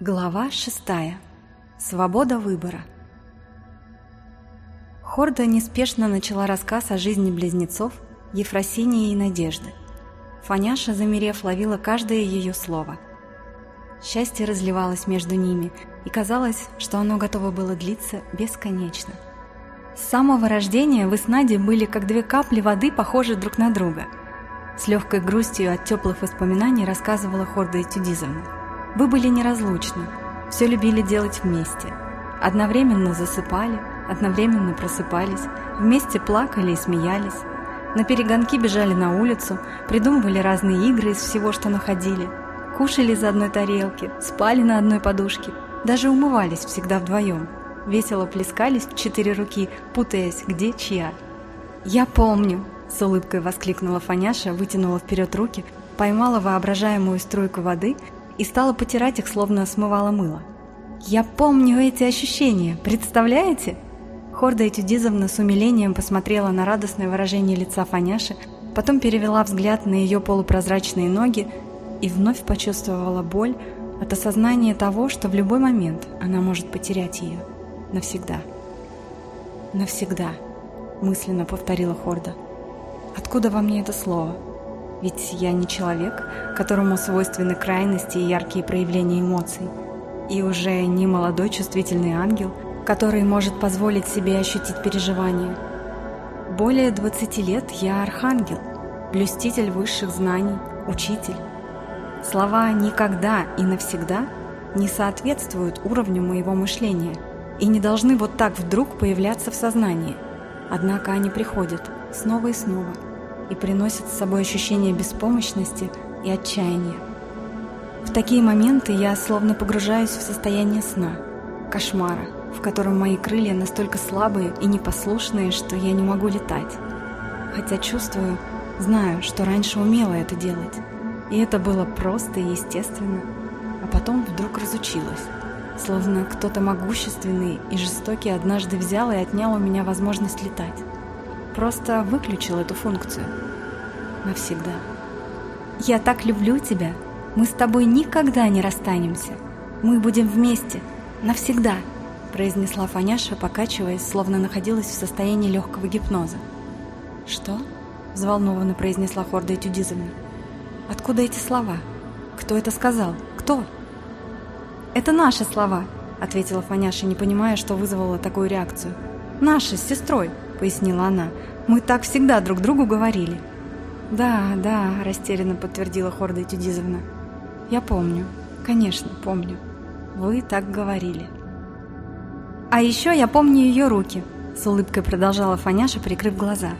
Глава шестая. Свобода выбора. Хорда неспешно начала рассказ о жизни близнецов Ефросинии и Надежды. Фаняша, замерев, ловила каждое ее слово. Счастье разливалось между ними, и казалось, что оно готово было длиться бесконечно. С самого рождения вы с Надей были как две капли воды, похожи друг на друга. С легкой грустью от теплых воспоминаний рассказывала Хорда Этюдизовна. Вы были неразлучны, все любили делать вместе. Одновременно засыпали, одновременно просыпались, вместе плакали и смеялись. На перегонки бежали на улицу, придумывали разные игры из всего, что находили. Кушали из одной тарелки, спали на одной подушке, даже умывались всегда вдвоем. Весело плескались в четыре руки, путаясь, где чья. «Я помню!» – с улыбкой воскликнула Фаняша, вытянула вперед руки, поймала воображаемую струйку воды – и стала потирать их, словно смывала мыло. «Я помню эти ощущения, представляете?» Хорда Этюдизовна с умилением посмотрела на радостное выражение лица Фаняши, потом перевела взгляд на ее полупрозрачные ноги и вновь почувствовала боль от осознания того, что в любой момент она может потерять ее. Навсегда. «Навсегда», — мысленно повторила Хорда. «Откуда во мне это слово?» Ведь я не человек, которому свойственны крайности и яркие проявления эмоций, и уже не молодой чувствительный ангел, который может позволить себе ощутить переживания. Более 20 лет я архангел, блюститель высших знаний, учитель. Слова «никогда» и «навсегда» не соответствуют уровню моего мышления и не должны вот так вдруг появляться в сознании. Однако они приходят снова и снова – и приносит с собой ощущение беспомощности и отчаяния. В такие моменты я словно погружаюсь в состояние сна, кошмара, в котором мои крылья настолько слабые и непослушные, что я не могу летать. Хотя чувствую, знаю, что раньше умела это делать, и это было просто и естественно, а потом вдруг разучилась, словно кто-то могущественный и жестокий однажды взял и отнял у меня возможность летать просто выключил эту функцию. Навсегда. «Я так люблю тебя. Мы с тобой никогда не расстанемся. Мы будем вместе. Навсегда», произнесла Фаняша, покачиваясь, словно находилась в состоянии легкого гипноза. «Что?» – взволнованно произнесла Хорда Этюдизовна. «Откуда эти слова? Кто это сказал? Кто?» «Это наши слова», – ответила Фаняша, не понимая, что вызвало такую реакцию. «Наши, с сестрой», – пояснила она. Мы так всегда друг другу говорили». «Да, да», – растерянно подтвердила Хорда Этюдизовна. «Я помню. Конечно, помню. Вы так говорили». «А еще я помню ее руки», – с улыбкой продолжала Фаняша, прикрыв глаза.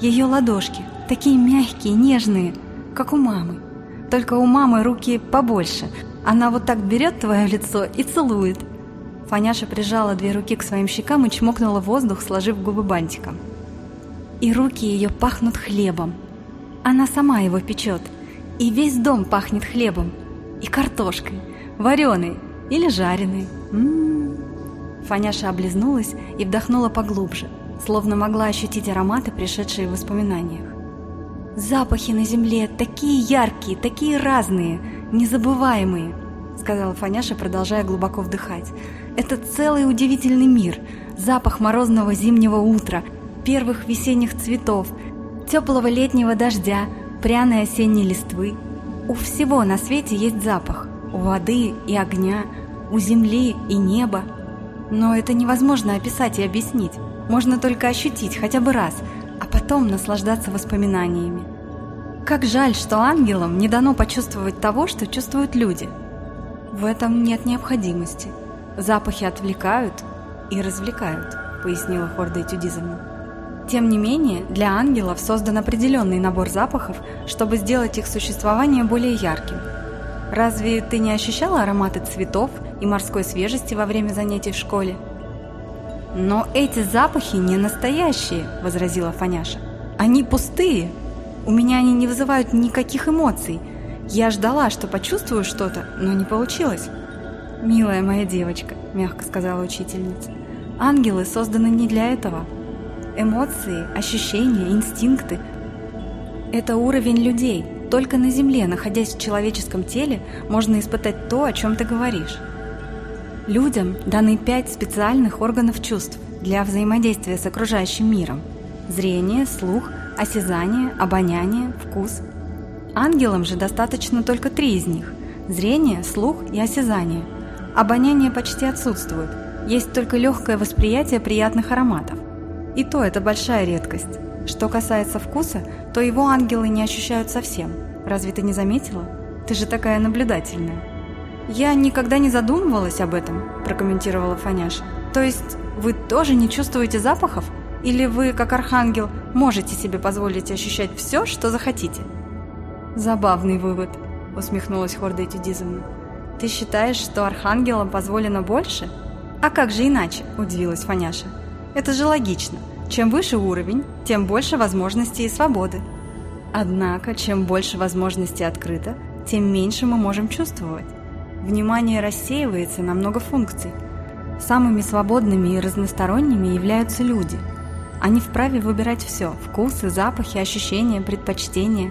«Ее ладошки, такие мягкие, нежные, как у мамы. Только у мамы руки побольше. Она вот так берет твое лицо и целует». Фаняша прижала две руки к своим щекам и чмокнула воздух, сложив губы бантиком и руки ее пахнут хлебом. Она сама его печет, и весь дом пахнет хлебом и картошкой, вареной или жареной. М-м-м. Фаняша облизнулась и вдохнула поглубже, словно могла ощутить ароматы, пришедшие в воспоминаниях. «Запахи на земле такие яркие, такие разные, незабываемые», сказала Фаняша, продолжая глубоко вдыхать. «Это целый удивительный мир, запах морозного зимнего утра – первых весенних цветов, теплого летнего дождя, пряной осенней листвы. У всего на свете есть запах. У воды и огня, у земли и неба. Но это невозможно описать и объяснить. Можно только ощутить хотя бы раз, а потом наслаждаться воспоминаниями. Как жаль, что ангелам не дано почувствовать того, что чувствуют люди. В этом нет необходимости. Запахи отвлекают и развлекают, пояснила Хорда Этюдизовна. Тем не менее, для ангелов создан определенный набор запахов, чтобы сделать их существование более ярким. Разве ты не ощущала ароматы цветов и морской свежести во время занятий в школе? «Но эти запахи не настоящие», – возразила Фаняша. «Они пустые. У меня они не вызывают никаких эмоций. Я ждала, что почувствую что-то, но не получилось». «Милая моя девочка», – мягко сказала учительница, – «ангелы созданы не для этого». Эмоции, ощущения, инстинкты – это уровень людей. Только на Земле, находясь в человеческом теле, можно испытать то, о чем ты говоришь. Людям даны пять специальных органов чувств для взаимодействия с окружающим миром – зрение, слух, осязание, обоняние, вкус. Ангелам же достаточно только три из них – зрение, слух и осязание. Обоняние почти отсутствует, есть только легкое восприятие приятных ароматов. И то это большая редкость. Что касается вкуса, то его ангелы не ощущают совсем. Разве ты не заметила? Ты же такая наблюдательная. Я никогда не задумывалась об этом, прокомментировала Фаняша. То есть вы тоже не чувствуете запахов? Или вы, как архангел, можете себе позволить ощущать все, что захотите? Забавный вывод, усмехнулась Хорда Этюдизовна. Ты считаешь, что архангелам позволено больше? А как же иначе, удивилась Фаняша. Это же логично. Чем выше уровень, тем больше возможностей и свободы. Однако, чем больше возможностей открыто, тем меньше мы можем чувствовать. Внимание рассеивается на много функций. Самыми свободными и разносторонними являются люди. Они вправе выбирать все – вкусы, запахи, ощущения, предпочтения,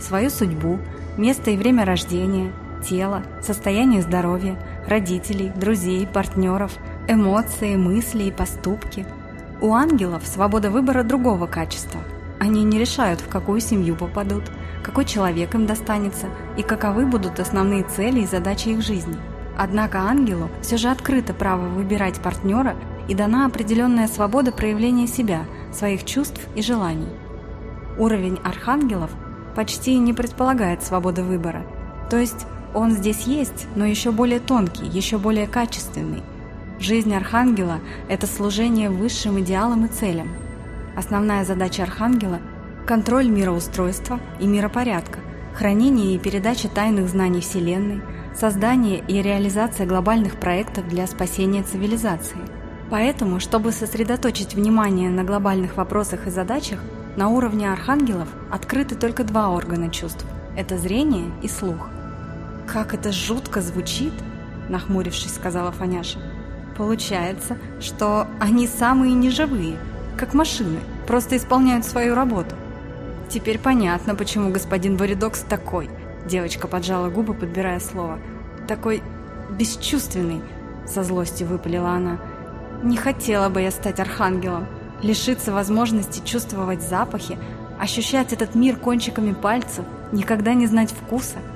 свою судьбу, место и время рождения, тело, состояние здоровья, родителей, друзей, партнеров, эмоции, мысли и поступки – у ангелов свобода выбора другого качества. Они не решают, в какую семью попадут, какой человек им достанется и каковы будут основные цели и задачи их жизни. Однако ангелу все же открыто право выбирать партнера и дана определенная свобода проявления себя, своих чувств и желаний. Уровень архангелов почти не предполагает свободы выбора, то есть он здесь есть, но еще более тонкий, еще более качественный – Жизнь архангела – это служение высшим идеалам и целям. Основная задача архангела – контроль мироустройства и миропорядка, хранение и передача тайных знаний Вселенной, создание и реализация глобальных проектов для спасения цивилизации. Поэтому, чтобы сосредоточить внимание на глобальных вопросах и задачах, на уровне архангелов открыты только два органа чувств – это зрение и слух. «Как это жутко звучит!» – нахмурившись, сказала Фаняша. Получается, что они самые неживые, как машины, просто исполняют свою работу. Теперь понятно, почему господин Варидокс такой. Девочка поджала губы, подбирая слово. Такой бесчувственный, со злостью выпалила она. Не хотела бы я стать архангелом, лишиться возможности чувствовать запахи, ощущать этот мир кончиками пальцев, никогда не знать вкуса –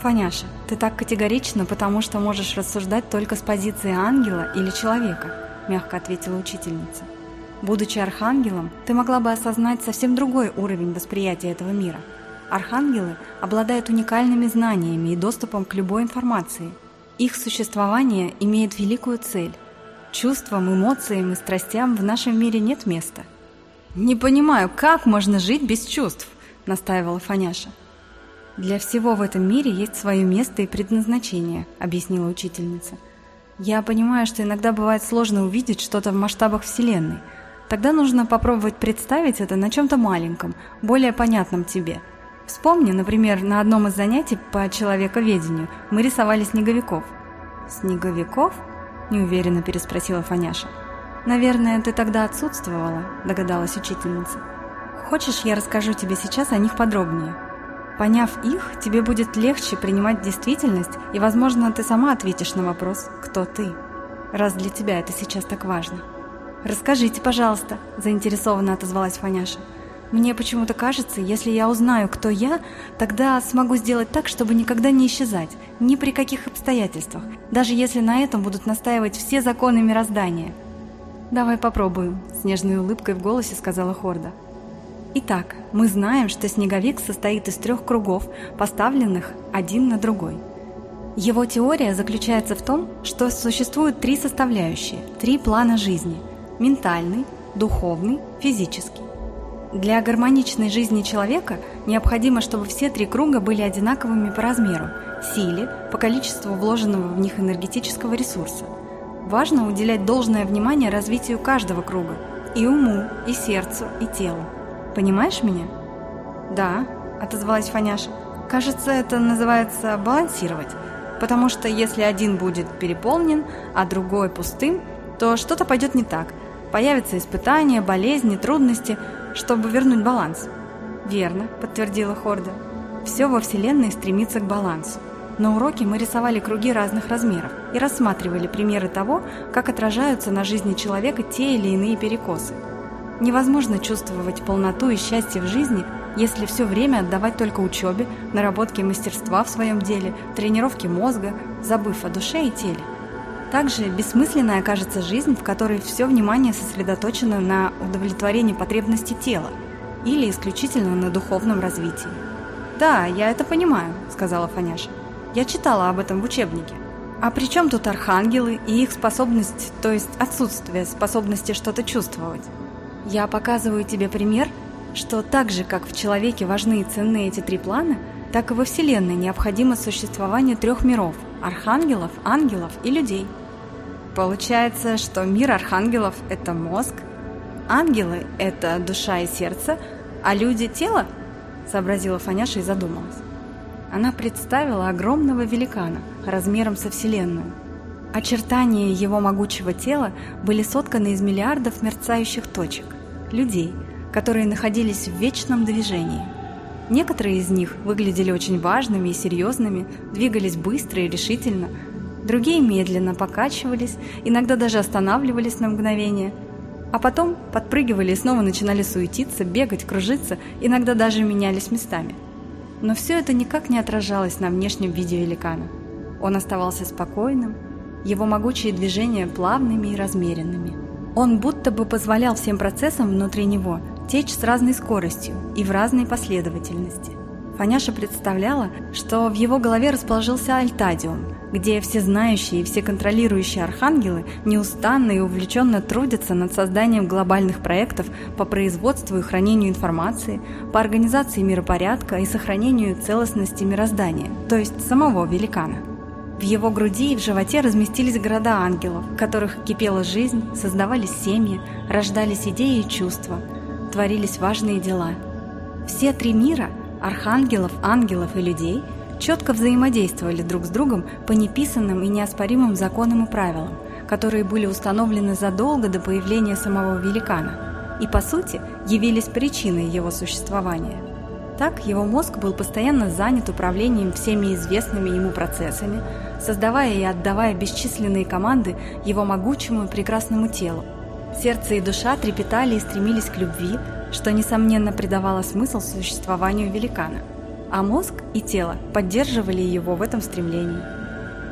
«Фаняша, ты так категорично, потому что можешь рассуждать только с позиции ангела или человека», – мягко ответила учительница. «Будучи архангелом, ты могла бы осознать совсем другой уровень восприятия этого мира. Архангелы обладают уникальными знаниями и доступом к любой информации. Их существование имеет великую цель. Чувствам, эмоциям и страстям в нашем мире нет места». «Не понимаю, как можно жить без чувств?» – настаивала Фаняша. «Для всего в этом мире есть свое место и предназначение», — объяснила учительница. «Я понимаю, что иногда бывает сложно увидеть что-то в масштабах Вселенной. Тогда нужно попробовать представить это на чем-то маленьком, более понятном тебе. Вспомни, например, на одном из занятий по человековедению мы рисовали снеговиков». «Снеговиков?» – неуверенно переспросила Фаняша. «Наверное, ты тогда отсутствовала», – догадалась учительница. «Хочешь, я расскажу тебе сейчас о них подробнее?» Поняв их, тебе будет легче принимать действительность, и, возможно, ты сама ответишь на вопрос «Кто ты?», раз для тебя это сейчас так важно. «Расскажите, пожалуйста», – заинтересованно отозвалась Фаняша. «Мне почему-то кажется, если я узнаю, кто я, тогда смогу сделать так, чтобы никогда не исчезать, ни при каких обстоятельствах, даже если на этом будут настаивать все законы мироздания». «Давай попробуем», – с нежной улыбкой в голосе сказала Хорда. Итак, мы знаем, что снеговик состоит из трех кругов, поставленных один на другой. Его теория заключается в том, что существуют три составляющие, три плана жизни – ментальный, духовный, физический. Для гармоничной жизни человека необходимо, чтобы все три круга были одинаковыми по размеру, силе, по количеству вложенного в них энергетического ресурса. Важно уделять должное внимание развитию каждого круга – и уму, и сердцу, и телу. Понимаешь меня?» «Да», — отозвалась Фаняша. «Кажется, это называется балансировать, потому что если один будет переполнен, а другой пустым, то что-то пойдет не так. Появятся испытания, болезни, трудности, чтобы вернуть баланс». «Верно», — подтвердила Хорда. «Все во Вселенной стремится к балансу. На уроке мы рисовали круги разных размеров и рассматривали примеры того, как отражаются на жизни человека те или иные перекосы. Невозможно чувствовать полноту и счастье в жизни, если все время отдавать только учебе, наработке мастерства в своем деле, тренировке мозга, забыв о душе и теле. Также бессмысленной окажется жизнь, в которой все внимание сосредоточено на удовлетворении потребностей тела или исключительно на духовном развитии. «Да, я это понимаю», — сказала Фаняша. «Я читала об этом в учебнике. А при чем тут архангелы и их способность, то есть отсутствие способности что-то чувствовать?» Я показываю тебе пример, что так же, как в человеке важны и ценны эти три плана, так и во Вселенной необходимо существование трех миров – архангелов, ангелов и людей. Получается, что мир архангелов – это мозг, ангелы – это душа и сердце, а люди – тело? Сообразила Фаняша и задумалась. Она представила огромного великана размером со Вселенную – Очертания его могучего тела были сотканы из миллиардов мерцающих точек, людей, которые находились в вечном движении. Некоторые из них выглядели очень важными и серьезными, двигались быстро и решительно, другие медленно покачивались, иногда даже останавливались на мгновение, а потом подпрыгивали и снова начинали суетиться, бегать, кружиться, иногда даже менялись местами. Но все это никак не отражалось на внешнем виде великана. Он оставался спокойным, его могучие движения плавными и размеренными. Он будто бы позволял всем процессам внутри него течь с разной скоростью и в разной последовательности. Фаняша представляла, что в его голове расположился Альтадиум, где все знающие и все контролирующие архангелы неустанно и увлеченно трудятся над созданием глобальных проектов по производству и хранению информации, по организации миропорядка и сохранению целостности мироздания, то есть самого великана. В его груди и в животе разместились города ангелов, в которых кипела жизнь, создавались семьи, рождались идеи и чувства, творились важные дела. Все три мира – архангелов, ангелов и людей – четко взаимодействовали друг с другом по неписанным и неоспоримым законам и правилам, которые были установлены задолго до появления самого великана и, по сути, явились причиной его существования – так его мозг был постоянно занят управлением всеми известными ему процессами, создавая и отдавая бесчисленные команды его могучему и прекрасному телу. Сердце и душа трепетали и стремились к любви, что, несомненно, придавало смысл существованию великана. А мозг и тело поддерживали его в этом стремлении.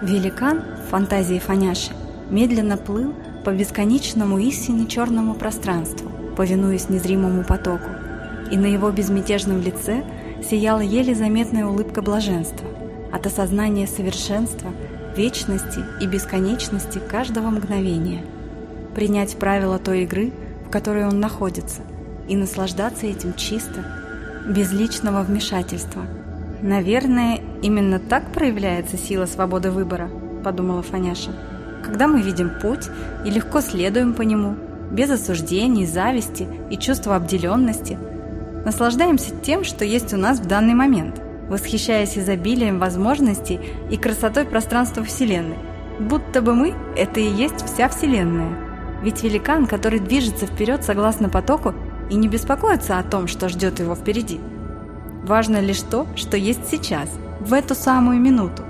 Великан в фантазии Фаняши медленно плыл по бесконечному истине черному пространству, повинуясь незримому потоку и на его безмятежном лице сияла еле заметная улыбка блаженства от осознания совершенства, вечности и бесконечности каждого мгновения. Принять правила той игры, в которой он находится, и наслаждаться этим чисто, без личного вмешательства. «Наверное, именно так проявляется сила свободы выбора», – подумала Фаняша. «Когда мы видим путь и легко следуем по нему, без осуждений, зависти и чувства обделенности – Наслаждаемся тем, что есть у нас в данный момент, восхищаясь изобилием возможностей и красотой пространства Вселенной. Будто бы мы – это и есть вся Вселенная. Ведь великан, который движется вперед согласно потоку и не беспокоится о том, что ждет его впереди. Важно лишь то, что есть сейчас, в эту самую минуту.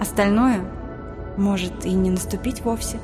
Остальное может и не наступить вовсе.